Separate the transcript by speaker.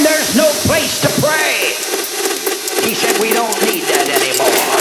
Speaker 1: and there's no place to pray. He said, We don't need that anymore.